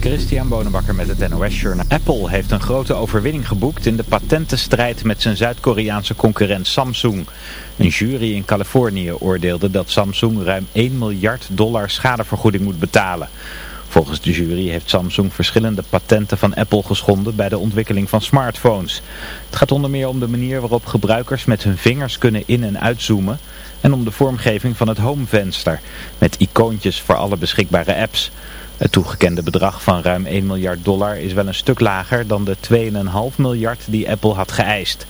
Christian Bonenbakker met het NOS Journal. Apple heeft een grote overwinning geboekt in de patentenstrijd met zijn Zuid-Koreaanse concurrent Samsung. Een jury in Californië oordeelde dat Samsung ruim 1 miljard dollar schadevergoeding moet betalen. Volgens de jury heeft Samsung verschillende patenten van Apple geschonden bij de ontwikkeling van smartphones. Het gaat onder meer om de manier waarop gebruikers met hun vingers kunnen in- en uitzoomen en om de vormgeving van het homevenster met icoontjes voor alle beschikbare apps. Het toegekende bedrag van ruim 1 miljard dollar is wel een stuk lager dan de 2,5 miljard die Apple had geëist.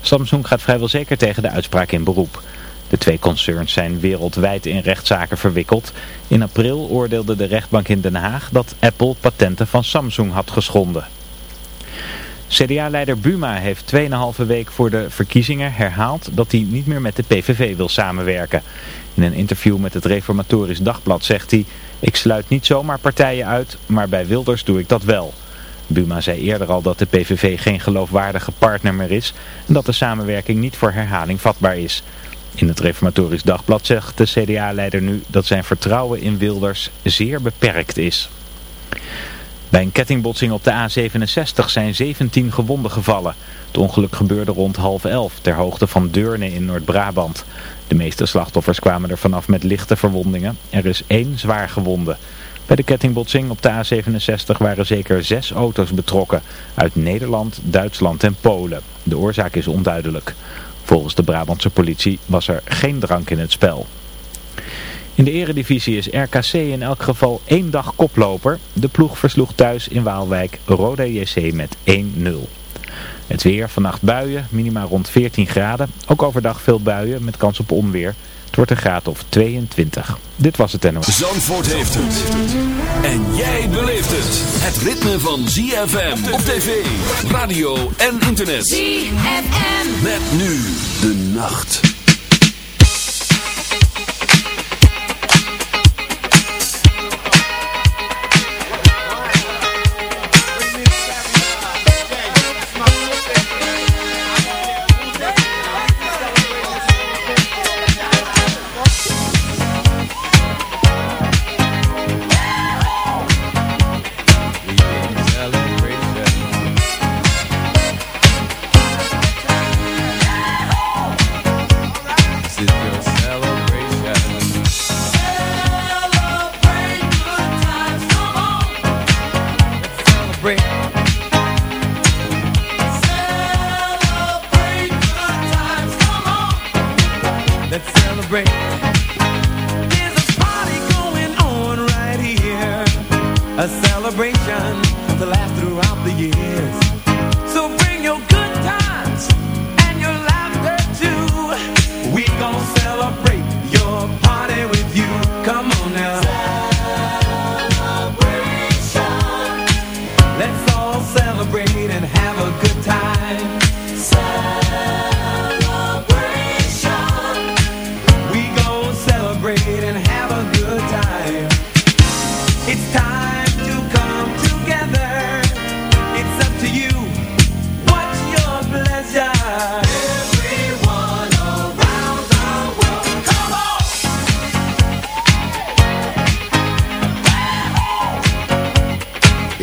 Samsung gaat vrijwel zeker tegen de uitspraak in beroep. De twee concerns zijn wereldwijd in rechtszaken verwikkeld. In april oordeelde de rechtbank in Den Haag dat Apple patenten van Samsung had geschonden. CDA-leider Buma heeft 2,5 week voor de verkiezingen herhaald dat hij niet meer met de PVV wil samenwerken. In een interview met het Reformatorisch Dagblad zegt hij... Ik sluit niet zomaar partijen uit, maar bij Wilders doe ik dat wel. Buma zei eerder al dat de PVV geen geloofwaardige partner meer is... en dat de samenwerking niet voor herhaling vatbaar is. In het Reformatorisch Dagblad zegt de CDA-leider nu dat zijn vertrouwen in Wilders zeer beperkt is. Bij een kettingbotsing op de A67 zijn 17 gewonden gevallen. Het ongeluk gebeurde rond half elf ter hoogte van Deurne in Noord-Brabant. De meeste slachtoffers kwamen er vanaf met lichte verwondingen. Er is één zwaar gewonde. Bij de kettingbotsing op de A67 waren zeker zes auto's betrokken. Uit Nederland, Duitsland en Polen. De oorzaak is onduidelijk. Volgens de Brabantse politie was er geen drank in het spel. In de eredivisie is RKC in elk geval één dag koploper. De ploeg versloeg thuis in Waalwijk Rode JC met 1-0. Het weer, vannacht buien, minima rond 14 graden. Ook overdag veel buien met kans op onweer. Het wordt een graad of 22. Dit was het NOS. Zandvoort heeft het. En jij beleeft het. Het ritme van ZFM op tv, radio en internet. ZFM. Met nu de nacht.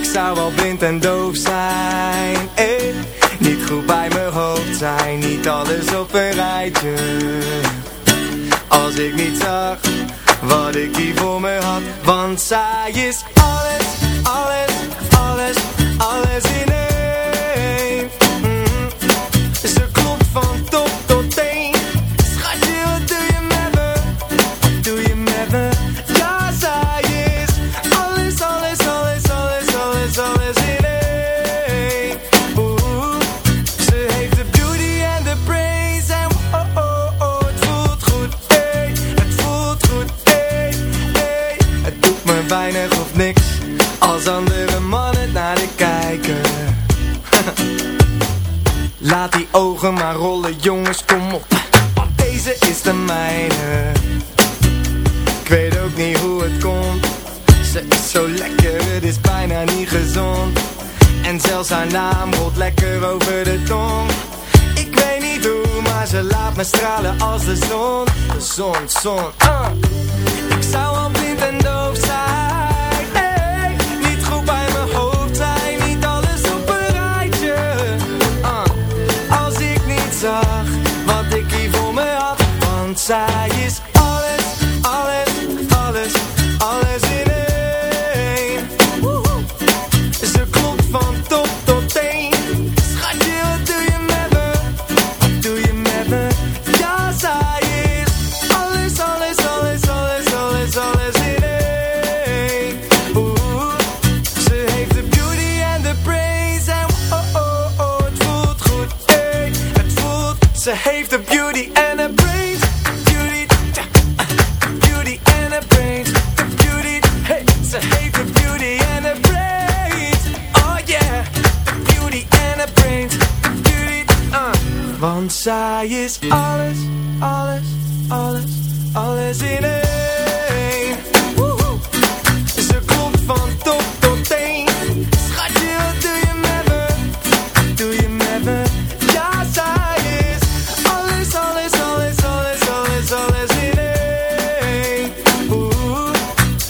Ik zou wel blind en doof zijn eh. Niet goed bij mijn hoofd zijn Niet alles op een rijtje. Als ik niet zag Wat ik hier voor me had Want zij is song. Ze komt van top tot teen. Schatje, wat doe je met me? Doe je met me? Ja, zij is alles, alles, alles, alles, alles, alles in één.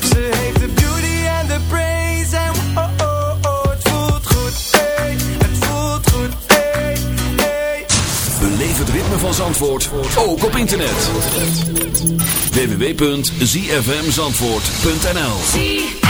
Ze heeft de beauty en de praise en oh oh oh, oh het voelt goed, het voelt goed. We leven het ritme van Zandvoort ook op internet www.zfmzandvoort.nl